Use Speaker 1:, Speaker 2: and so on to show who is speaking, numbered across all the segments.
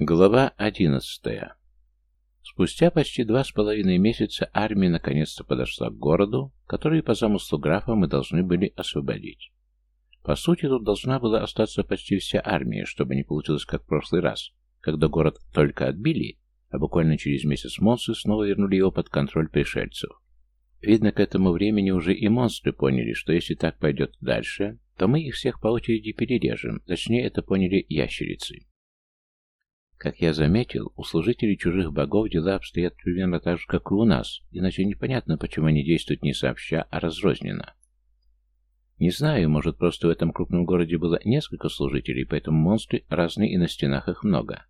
Speaker 1: Глава одиннадцатая. Спустя почти два с половиной месяца армия наконец-то подошла к городу, который по замыслу графа мы должны были освободить. По сути, тут должна была остаться почти вся армия, чтобы не получилось как в прошлый раз, когда город только отбили, а буквально через месяц монстры снова вернули его под контроль пришельцев. Видно, к этому времени уже и монстры поняли, что если так пойдет дальше, то мы их всех по очереди перережем, точнее это поняли ящерицы. Как я заметил, у служителей чужих богов дела обстоят примерно так же, как и у нас, иначе непонятно, почему они действуют не сообща, а разрозненно. Не знаю, может, просто в этом крупном городе было несколько служителей, поэтому монстры разные и на стенах их много.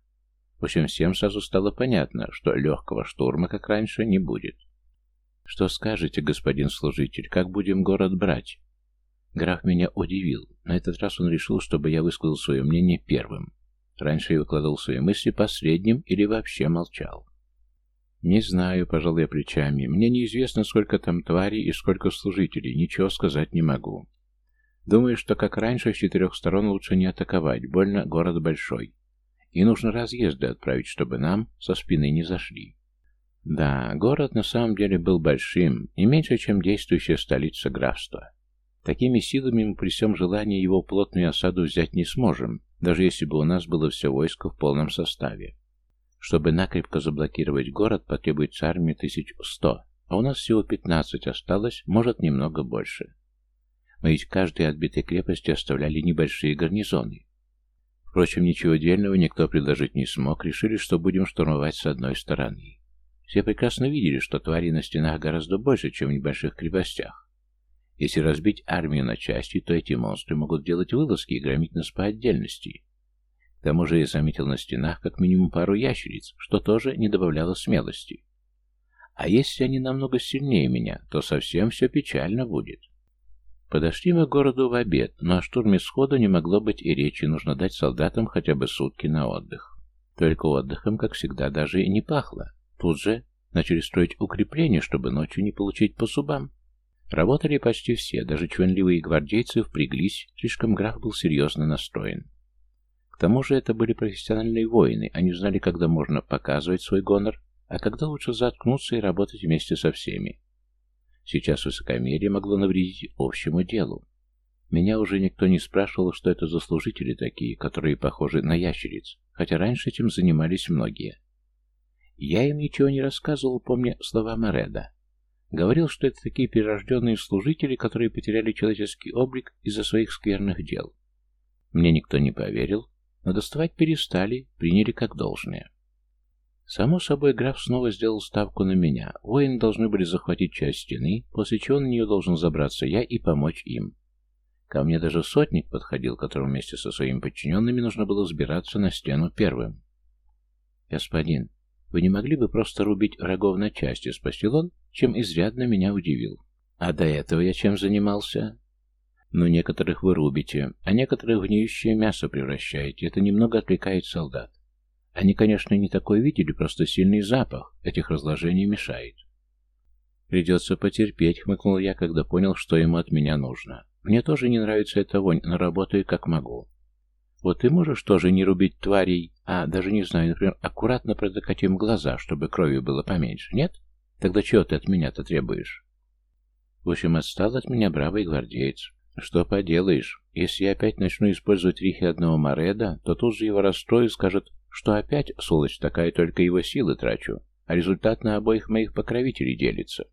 Speaker 1: В общем, всем сразу стало понятно, что легкого штурма, как раньше, не будет. «Что скажете, господин служитель, как будем город брать?» Граф меня удивил. На этот раз он решил, чтобы я высказал свое мнение первым. Раньше я выкладывал свои мысли последним или вообще молчал. «Не знаю», — пожал я плечами. «Мне неизвестно, сколько там тварей и сколько служителей. Ничего сказать не могу. Думаю, что, как раньше, с четырех сторон лучше не атаковать. Больно город большой. И нужно разъезды отправить, чтобы нам со спины не зашли». Да, город на самом деле был большим, не меньше, чем действующая столица графства. Такими силами мы при всем желании его плотную осаду взять не сможем, даже если бы у нас было все войско в полном составе. Чтобы накрепко заблокировать город, потребуется армия тысяч сто, а у нас всего пятнадцать осталось, может, немного больше. Мы ведь каждой отбитой крепости оставляли небольшие гарнизоны. Впрочем, ничего дельного никто предложить не смог, решили, что будем штурмовать с одной стороны. Все прекрасно видели, что тварей на стенах гораздо больше, чем в небольших крепостях. Если разбить армию на части, то эти монстры могут делать вылазки и громить нас по отдельности. К тому же я заметил на стенах как минимум пару ящериц, что тоже не добавляло смелости. А если они намного сильнее меня, то совсем все печально будет. Подошли мы к городу в обед, но о штурме сходу не могло быть и речи, нужно дать солдатам хотя бы сутки на отдых. Только отдыхом, как всегда, даже и не пахло. Тут же начали строить укрепления, чтобы ночью не получить по зубам. Работали почти все, даже чванливые гвардейцы впряглись, слишком граф был серьезно настроен. К тому же это были профессиональные воины, они знали, когда можно показывать свой гонор, а когда лучше заткнуться и работать вместе со всеми. Сейчас высокомерие могло навредить общему делу. Меня уже никто не спрашивал, что это за служители такие, которые похожи на ящериц, хотя раньше этим занимались многие. Я им ничего не рассказывал, помня слова Мореда. Говорил, что это такие перерожденные служители, которые потеряли человеческий облик из-за своих скверных дел. Мне никто не поверил, но доставать перестали, приняли как должное. Само собой, граф снова сделал ставку на меня. Воины должны были захватить часть стены, после чего на нее должен забраться я и помочь им. Ко мне даже сотник подходил, которому вместе со своими подчиненными нужно было сбираться на стену первым. «Господин, вы не могли бы просто рубить врагов на части?» — спросил он, чем изрядно меня удивил. «А до этого я чем занимался?» «Ну, некоторых вы рубите, а некоторых в гниющее мясо превращаете. Это немного отвлекает солдат. Они, конечно, не такое видели, просто сильный запах этих разложений мешает». «Придется потерпеть», — хмыкнул я, когда понял, что ему от меня нужно. «Мне тоже не нравится эта вонь, но работаю как могу. Вот ты можешь тоже не рубить тварей, а даже не знаю, например, аккуратно протыкать им глаза, чтобы крови было поменьше, нет? Тогда чего ты от меня-то требуешь? В общем, отстал от меня бравый гвардеец. Что поделаешь, если я опять начну использовать рихи одного Мореда, то тут же его расстрою и скажет, что опять, сволочь такая, только его силы трачу, а результат на обоих моих покровителей делится.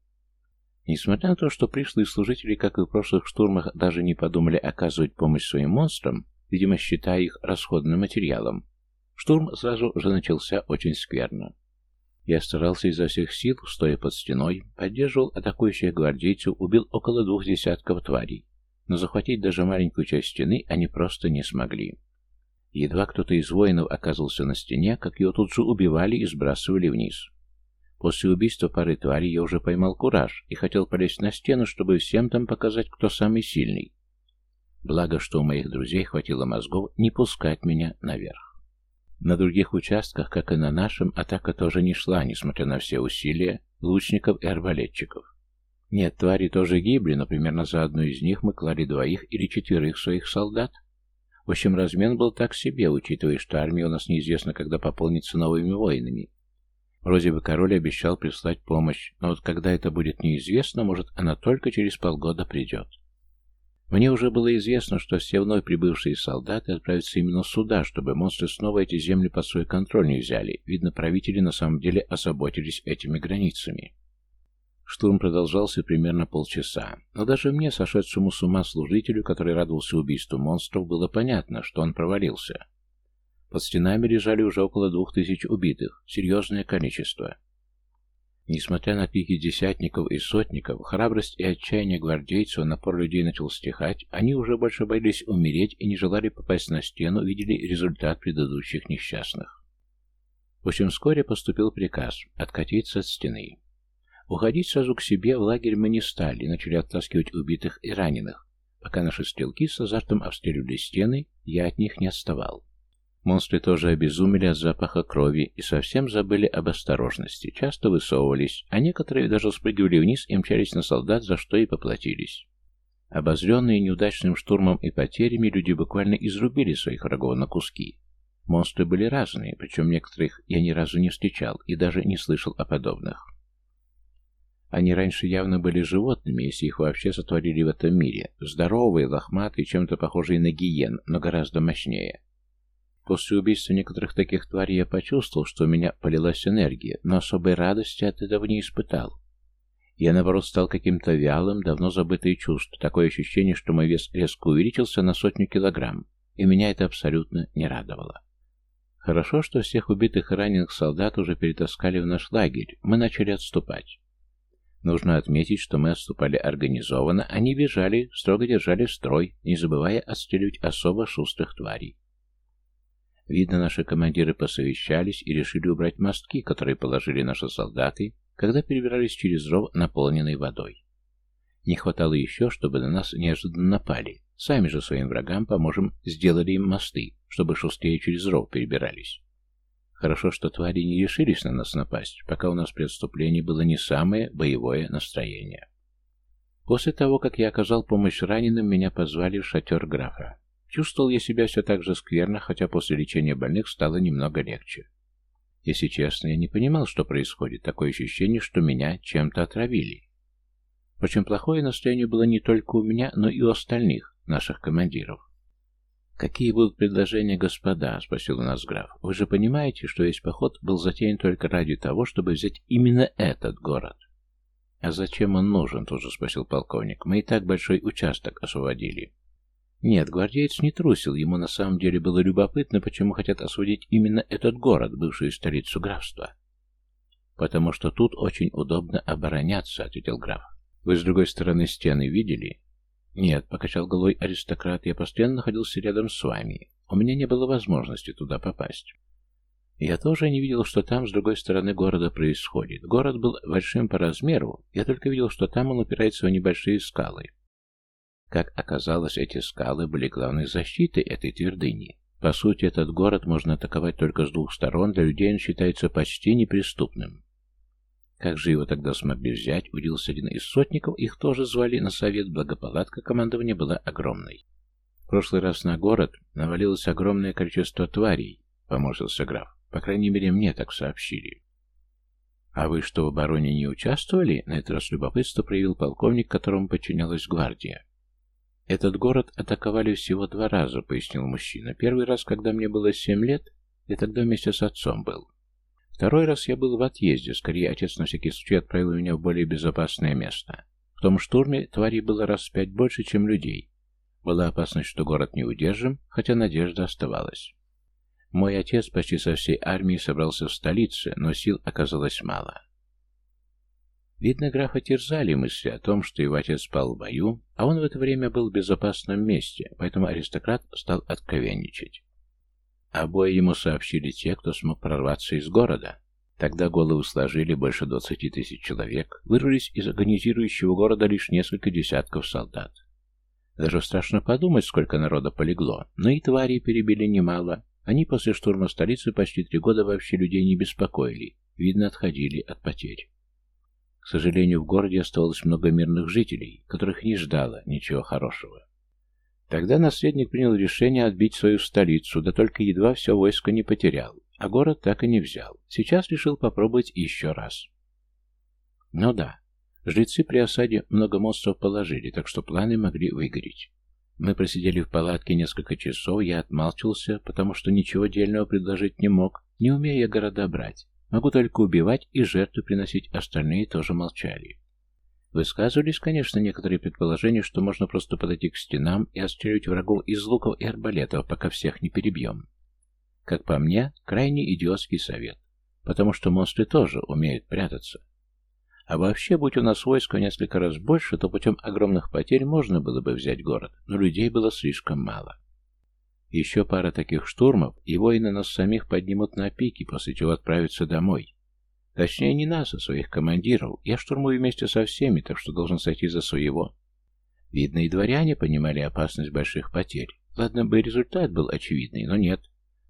Speaker 1: Несмотря на то, что пришлые служители, как и в прошлых штурмах, даже не подумали оказывать помощь своим монстрам, видимо, считая их расходным материалом. Штурм сразу же начался очень скверно. Я старался изо всех сил, стоя под стеной, поддерживал атакующих гвардейцев, убил около двух десятков тварей, но захватить даже маленькую часть стены они просто не смогли. Едва кто-то из воинов оказался на стене, как его тут же убивали и сбрасывали вниз. После убийства пары тварей я уже поймал кураж и хотел полезть на стену, чтобы всем там показать, кто самый сильный. Благо, что у моих друзей хватило мозгов не пускать меня наверх. На других участках, как и на нашем, атака тоже не шла, несмотря на все усилия лучников и арбалетчиков. Нет, твари тоже гибли, но примерно за одну из них мы клали двоих или четверых своих солдат. В общем, размен был так себе, учитывая, что армия у нас неизвестно, когда пополнится новыми воинами. Вроде бы король обещал прислать помощь, но вот когда это будет неизвестно, может, она только через полгода придет. Мне уже было известно, что все вновь прибывшие солдаты отправятся именно сюда, чтобы монстры снова эти земли под свой контроль не взяли. Видно, правители на самом деле озаботились этими границами. Штурм продолжался примерно полчаса, но даже мне, сошедшему с ума служителю, который радовался убийству монстров, было понятно, что он провалился. Под стенами лежали уже около двух тысяч убитых, серьезное количество. Несмотря на пики десятников и сотников, храбрость и отчаяние гвардейцев, напор людей начал стихать, они уже больше боялись умереть и не желали попасть на стену, видели результат предыдущих несчастных. В общем, вскоре поступил приказ откатиться от стены. Уходить сразу к себе в лагерь мы не стали, начали оттаскивать убитых и раненых. Пока наши стрелки с азартом обстреливали стены, я от них не отставал. Монстры тоже обезумели от запаха крови и совсем забыли об осторожности, часто высовывались, а некоторые даже спрыгивали вниз и мчались на солдат, за что и поплатились. Обозренные неудачным штурмом и потерями, люди буквально изрубили своих врагов на куски. Монстры были разные, причем некоторых я ни разу не встречал и даже не слышал о подобных. Они раньше явно были животными, если их вообще сотворили в этом мире. Здоровые, лохматые, чем-то похожие на гиен, но гораздо мощнее. После убийства некоторых таких тварей я почувствовал, что у меня полилась энергия, но особой радости от этого не испытал. Я, наоборот, стал каким-то вялым, давно забытое чувство, такое ощущение, что мой вес резко увеличился на сотню килограмм, и меня это абсолютно не радовало. Хорошо, что всех убитых и раненых солдат уже перетаскали в наш лагерь, мы начали отступать. Нужно отметить, что мы отступали организованно, они бежали, строго держали строй, не забывая отстреливать особо шустрых тварей. Видно, наши командиры посовещались и решили убрать мостки, которые положили наши солдаты, когда перебирались через ров, наполненный водой. Не хватало еще, чтобы на нас неожиданно напали. Сами же своим врагам поможем, сделали им мосты, чтобы шустрее через ров перебирались. Хорошо, что твари не решились на нас напасть, пока у нас при отступлении было не самое боевое настроение. После того, как я оказал помощь раненым, меня позвали в шатер графа. Чувствовал я себя все так же скверно, хотя после лечения больных стало немного легче. Если честно, я не понимал, что происходит. Такое ощущение, что меня чем-то отравили. Впрочем, плохое настроение было не только у меня, но и у остальных наших командиров. «Какие будут предложения, господа?» — спросил у нас граф. «Вы же понимаете, что весь поход был затеян только ради того, чтобы взять именно этот город?» «А зачем он нужен?» — тоже спросил полковник. «Мы и так большой участок освободили». Нет, гвардеец не трусил, ему на самом деле было любопытно, почему хотят освободить именно этот город, бывшую столицу графства. «Потому что тут очень удобно обороняться», — ответил граф. «Вы с другой стороны стены видели?» «Нет», — покачал головой аристократ, — «я постоянно находился рядом с вами. У меня не было возможности туда попасть». Я тоже не видел, что там с другой стороны города происходит. Город был большим по размеру, я только видел, что там он упирается в небольшие скалы. Как оказалось, эти скалы были главной защитой этой твердыни. По сути, этот город можно атаковать только с двух сторон, для людей он считается почти неприступным. Как же его тогда смогли взять, удивился один из сотников, их тоже звали на совет, благопалатка командования была огромной. В прошлый раз на город навалилось огромное количество тварей, поморщился граф. По крайней мере, мне так сообщили. «А вы что, в обороне не участвовали?» На этот раз любопытство проявил полковник, которому подчинялась гвардия. «Этот город атаковали всего два раза», — пояснил мужчина. «Первый раз, когда мне было семь лет, я тогда вместе с отцом был. Второй раз я был в отъезде, скорее отец на всякий случай отправил меня в более безопасное место. В том штурме тварей было раз в пять больше, чем людей. Была опасность, что город не удержим, хотя надежда оставалась. Мой отец почти со всей армией собрался в столице, но сил оказалось мало. Видно, графа терзали мысли о том, что его отец спал в бою, а он в это время был в безопасном месте, поэтому аристократ стал откровенничать. Обои ему сообщили те, кто смог прорваться из города. Тогда головы сложили больше двадцати тысяч человек, вырвались из агонизирующего города лишь несколько десятков солдат. Даже страшно подумать, сколько народа полегло, но и твари перебили немало. Они после штурма столицы почти три года вообще людей не беспокоили, видно, отходили от потерь. К сожалению, в городе оставалось много мирных жителей, которых не ждало ничего хорошего. Тогда наследник принял решение отбить свою столицу, да только едва все войско не потерял, а город так и не взял. Сейчас решил попробовать еще раз. Ну да, жрецы при осаде много монстров положили, так что планы могли выгореть. Мы просидели в палатке несколько часов, я отмалчивался, потому что ничего дельного предложить не мог, не умея города брать. Могу только убивать и жертвы приносить, остальные тоже молчали. Высказывались, конечно, некоторые предположения, что можно просто подойти к стенам и отстреливать врагов из луков и арбалетов, пока всех не перебьем. Как по мне, крайне идиотский совет, потому что монстры тоже умеют прятаться. А вообще, будь у нас войско несколько раз больше, то путем огромных потерь можно было бы взять город, но людей было слишком мало. Еще пара таких штурмов, и воины нас самих поднимут на пике, после чего отправятся домой. Точнее, не нас, а своих командиров. Я штурмую вместе со всеми, так что должен сойти за своего. Видно, и дворяне понимали опасность больших потерь. Ладно бы результат был очевидный, но нет.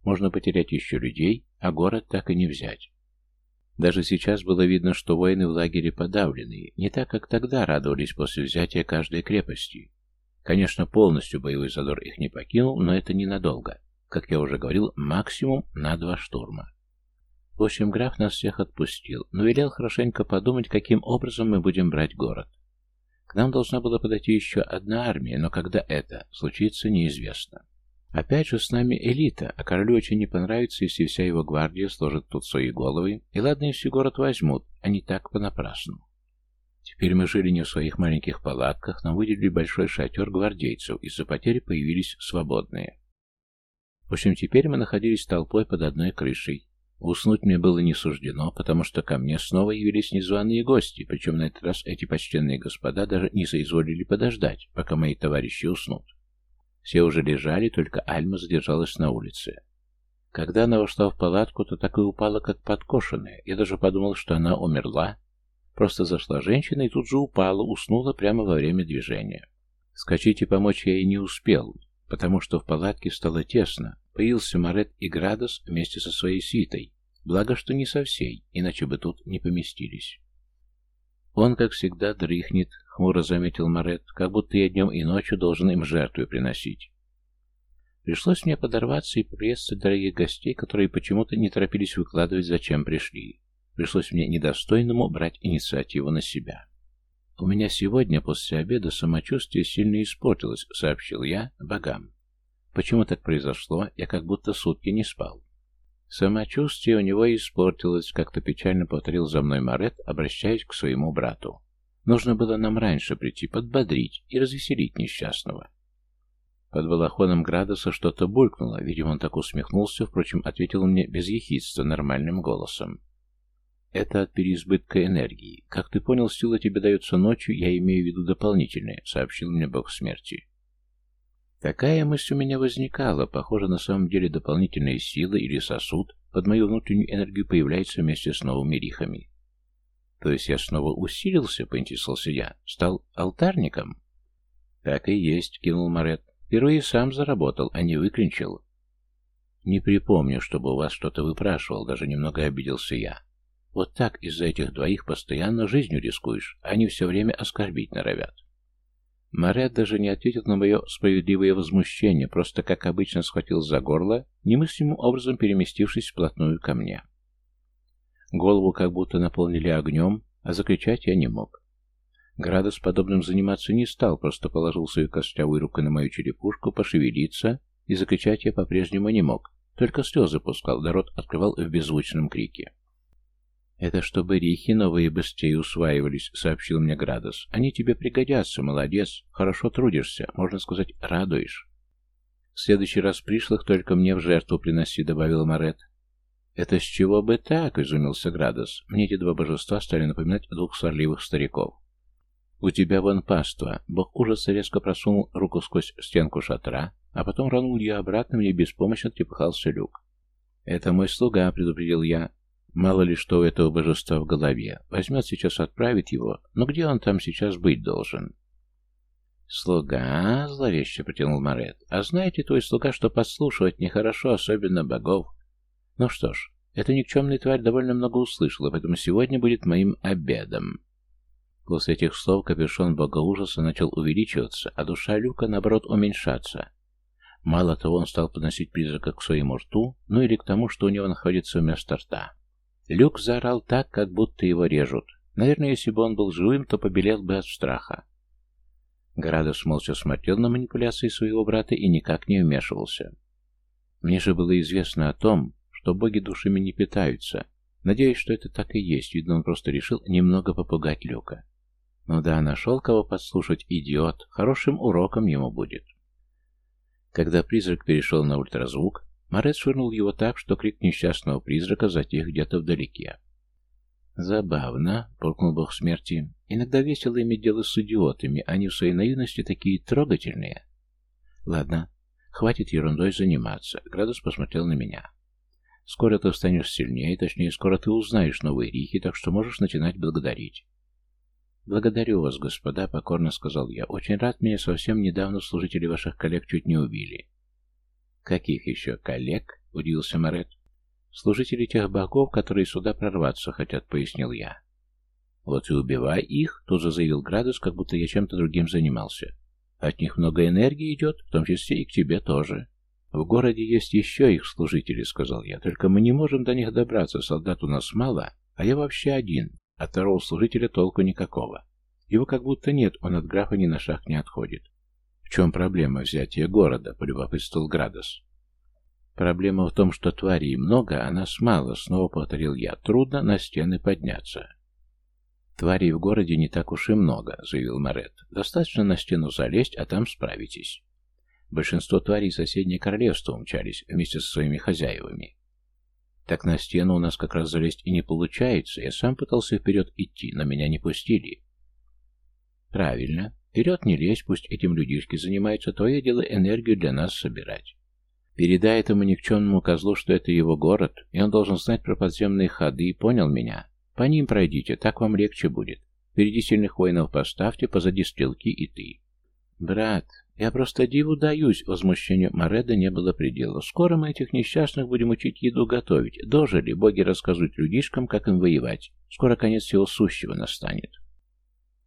Speaker 1: Можно потерять еще людей, а город так и не взять. Даже сейчас было видно, что воины в лагере подавленные, не так, как тогда радовались после взятия каждой крепости. Конечно, полностью боевой задор их не покинул, но это ненадолго. Как я уже говорил, максимум на два штурма. В общем, граф нас всех отпустил, но велел хорошенько подумать, каким образом мы будем брать город. К нам должна была подойти еще одна армия, но когда это случится, неизвестно. Опять же, с нами элита, а королю очень не понравится, если вся его гвардия сложит тут свои головы, и ладно, если город возьмут, а не так понапрасну. Теперь мы жили не в своих маленьких палатках, но выделили большой шатер гвардейцев, из-за потери появились свободные. В общем, теперь мы находились толпой под одной крышей. Уснуть мне было не суждено, потому что ко мне снова явились незваные гости, причем на этот раз эти почтенные господа даже не соизволили подождать, пока мои товарищи уснут. Все уже лежали, только Альма задержалась на улице. Когда она вошла в палатку, то так и упала, как подкошенная. Я даже подумал, что она умерла. Просто зашла женщина и тут же упала, уснула прямо во время движения. Скачать и помочь я ей не успел, потому что в палатке стало тесно. Появился Марет и Градос вместе со своей свитой. Благо, что не со всей, иначе бы тут не поместились. «Он, как всегда, дрыхнет», — хмуро заметил Морет, «как будто я днем и ночью должен им жертву приносить». Пришлось мне подорваться и приветствовать дорогих гостей, которые почему-то не торопились выкладывать, зачем пришли. Пришлось мне недостойному брать инициативу на себя. «У меня сегодня после обеда самочувствие сильно испортилось», — сообщил я богам. «Почему так произошло? Я как будто сутки не спал». Самочувствие у него испортилось, как-то печально повторил за мной Марет, обращаясь к своему брату. Нужно было нам раньше прийти, подбодрить и развеселить несчастного. Под балахоном Градоса что-то булькнуло, видимо, он так усмехнулся, впрочем, ответил мне без ехидства нормальным голосом. «Это от переизбытка энергии. Как ты понял, сила тебе дается ночью, я имею в виду дополнительные», — сообщил мне бог смерти. Такая мысль у меня возникала. Похоже, на самом деле дополнительная сила или сосуд под мою внутреннюю энергию появляется вместе с новыми рихами. То есть я снова усилился, поинтересовался я. Стал алтарником? Так и есть, кинул Марет. Впервые сам заработал, а не выклинчил. Не припомню, чтобы у вас что-то выпрашивал, даже немного обиделся я. Вот так из-за этих двоих постоянно жизнью рискуешь, а они все время оскорбить норовят. Марет даже не ответил на мое справедливое возмущение, просто, как обычно, схватил за горло, немыслимым образом переместившись вплотную ко мне. Голову как будто наполнили огнем, а закричать я не мог. Градус подобным заниматься не стал, просто положил свою костлявую руку на мою черепушку, пошевелиться, и закричать я по-прежнему не мог, только слезы пускал, да рот открывал в беззвучном крике. «Это чтобы рихи новые быстрее усваивались», — сообщил мне Градос. «Они тебе пригодятся, молодец. Хорошо трудишься, можно сказать, радуешь». «В следующий раз пришлых только мне в жертву приноси», — добавил Марет. «Это с чего бы так?» — изумился Градос. Мне эти два божества стали напоминать двух сварливых стариков. «У тебя вон паства». Бог ужаса резко просунул руку сквозь стенку шатра, а потом ранул ее обратно, мне беспомощно трепыхался люк. «Это мой слуга», — предупредил я. Мало ли что у этого божества в голове. Возьмет сейчас, отправит его, но где он там сейчас быть должен? «Слуга?» — зловеще протянул Морет. «А знаете, твой слуга, что подслушивать нехорошо, особенно богов?» «Ну что ж, эта никчемная тварь довольно много услышала, поэтому сегодня будет моим обедом». После этих слов капюшон бога ужаса начал увеличиваться, а душа Люка, наоборот, уменьшаться. Мало того, он стал подносить призрака к своему рту, ну или к тому, что у него находится вместо рта. Люк заорал так, как будто его режут. Наверное, если бы он был живым, то побелел бы от страха. Градус молча смотрел на манипуляции своего брата и никак не вмешивался. Мне же было известно о том, что боги душами не питаются. Надеюсь, что это так и есть, видно, он просто решил немного попугать Люка. Ну да, нашел кого подслушать, идиот, хорошим уроком ему будет. Когда призрак перешел на ультразвук, Морет швырнул его так, что крик несчастного призрака затих где-то вдалеке. «Забавно», — буркнул бог смерти. «Иногда весело иметь дело с идиотами, они в своей наивности такие трогательные». «Ладно, хватит ерундой заниматься», — Градус посмотрел на меня. «Скоро ты станешь сильнее, точнее, скоро ты узнаешь новые рихи, так что можешь начинать благодарить. «Благодарю вас, господа», — покорно сказал я. «Очень рад, меня совсем недавно служители ваших коллег чуть не убили». «Каких еще коллег?» — удивился Морет. «Служители тех богов, которые сюда прорваться хотят», — пояснил я. «Вот и убивай их», — тут же заявил Градус, как будто я чем-то другим занимался. «От них много энергии идет, в том числе и к тебе тоже». «В городе есть еще их служители», — сказал я, — «только мы не можем до них добраться, солдат у нас мало, а я вообще один, от второго служителя толку никакого. Его как будто нет, он от графа ни на шаг не отходит. В чем проблема взятия города, полюбопытствовал Градос. Проблема в том, что тварей много, а нас мало, снова повторил я. Трудно на стены подняться. Тварей в городе не так уж и много, заявил Морет. Достаточно на стену залезть, а там справитесь. Большинство тварей соседнее королевство умчались вместе со своими хозяевами. Так на стену у нас как раз залезть и не получается. Я сам пытался вперед идти, но меня не пустили. Правильно. Вперед не лезь, пусть этим людишки занимаются. Твое дело энергию для нас собирать. Передай этому никчемному козлу, что это его город, и он должен знать про подземные ходы, понял меня? По ним пройдите, так вам легче будет. Впереди сильных воинов поставьте, позади стрелки и ты. Брат, «Я просто диву даюсь!» Возмущению Мореда не было предела. «Скоро мы этих несчастных будем учить еду готовить. Дожили, боги рассказывают людишкам, как им воевать. Скоро конец всего сущего настанет».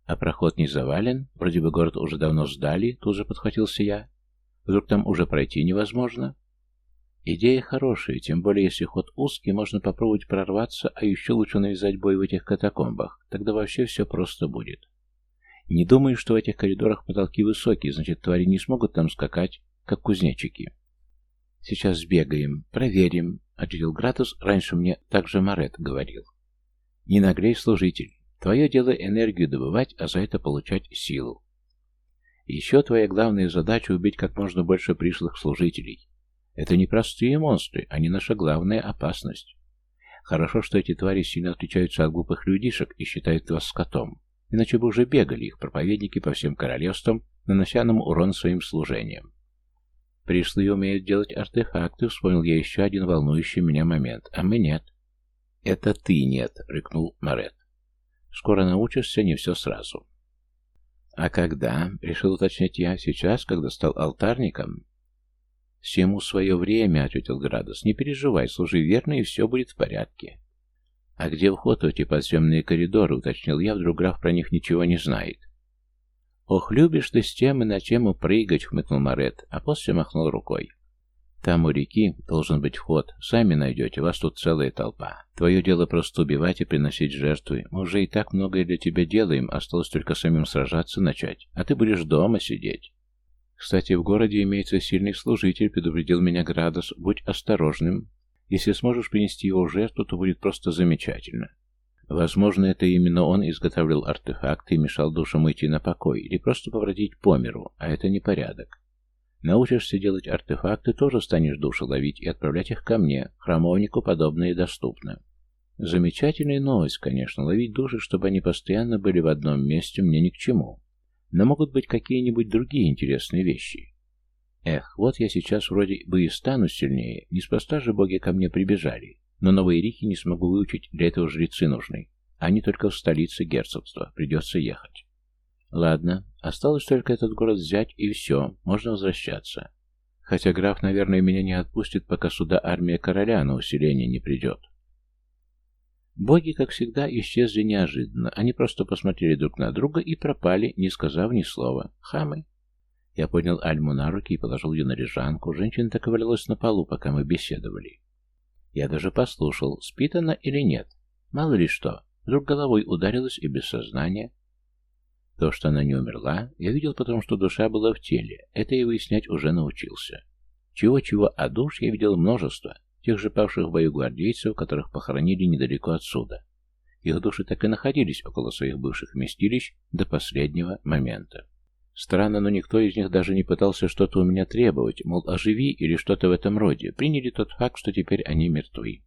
Speaker 1: «А проход не завален? Вроде бы город уже давно сдали», — тут же подхватился я. «Вдруг там уже пройти невозможно?» «Идея хорошая, тем более если ход узкий, можно попробовать прорваться, а еще лучше навязать бой в этих катакомбах. Тогда вообще все просто будет». Не думаю, что в этих коридорах потолки высокие, значит, твари не смогут там скакать, как кузнечики. Сейчас сбегаем, проверим, ответил Гратус, раньше мне также Марет говорил. Не нагрей, служитель. Твое дело энергию добывать, а за это получать силу. Еще твоя главная задача убить как можно больше пришлых служителей. Это не простые монстры, они наша главная опасность. Хорошо, что эти твари сильно отличаются от глупых людишек и считают вас скотом иначе бы уже бегали их проповедники по всем королевствам, нанося нам урон своим служением. Пришлые умеют делать артефакты, вспомнил я еще один волнующий меня момент, а мы нет. «Это ты нет», — рыкнул Морет. «Скоро научишься, не все сразу». «А когда?» — решил уточнить я. «Сейчас, когда стал алтарником?» «Всему свое время», — ответил Градус. «Не переживай, служи верно, и все будет в порядке». «А где вход в эти подземные коридоры?» — уточнил я, вдруг граф про них ничего не знает. «Ох, любишь ты с темы на тему прыгать», — хмыкнул Марет, а после махнул рукой. «Там у реки должен быть вход. Сами найдете, вас тут целая толпа. Твое дело просто убивать и приносить жертвы. Мы уже и так многое для тебя делаем, осталось только самим сражаться начать, а ты будешь дома сидеть». «Кстати, в городе имеется сильный служитель», — предупредил меня Градос. «Будь осторожным. Если сможешь принести его в жертву, то будет просто замечательно. Возможно, это именно он изготавливал артефакты и мешал душам уйти на покой, или просто побродить по миру, а это не порядок. Научишься делать артефакты, тоже станешь души ловить и отправлять их ко мне, храмовнику подобное доступно. Замечательная новость, конечно, ловить души, чтобы они постоянно были в одном месте, мне ни к чему. Но могут быть какие-нибудь другие интересные вещи. Эх, вот я сейчас вроде бы и стану сильнее, неспроста же боги ко мне прибежали, но новые рихи не смогу выучить, для этого жрецы нужны. Они только в столице герцогства, придется ехать. Ладно, осталось только этот город взять, и все, можно возвращаться. Хотя граф, наверное, меня не отпустит, пока сюда армия короля на усиление не придет. Боги, как всегда, исчезли неожиданно. Они просто посмотрели друг на друга и пропали, не сказав ни слова. Хамы. Я поднял Альму на руки и положил ее на лежанку. Женщина так и валялась на полу, пока мы беседовали. Я даже послушал, спит она или нет. Мало ли что. Вдруг головой ударилась и без сознания. То, что она не умерла, я видел потому, что душа была в теле. Это я выяснять уже научился. Чего-чего, а душ я видел множество. Тех же павших в бою гвардейцев, которых похоронили недалеко отсюда. Их души так и находились около своих бывших вместилищ до последнего момента. Странно, но никто из них даже не пытался что-то у меня требовать, мол, оживи или что-то в этом роде. Приняли тот факт, что теперь они мертвы.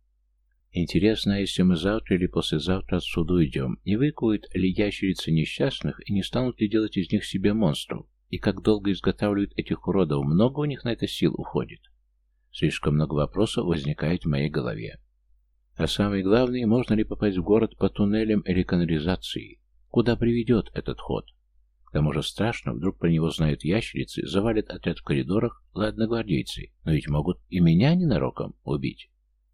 Speaker 1: Интересно, если мы завтра или послезавтра отсюда уйдем, не выкуют ли ящерицы несчастных и не станут ли делать из них себе монстров? И как долго изготавливают этих уродов, много у них на это сил уходит? Слишком много вопросов возникает в моей голове. А самое главное, можно ли попасть в город по туннелям или канализации? Куда приведет этот ход? К тому же страшно, вдруг про него знают ящерицы, завалят отряд в коридорах, ладно, гвардейцы, но ведь могут и меня ненароком убить.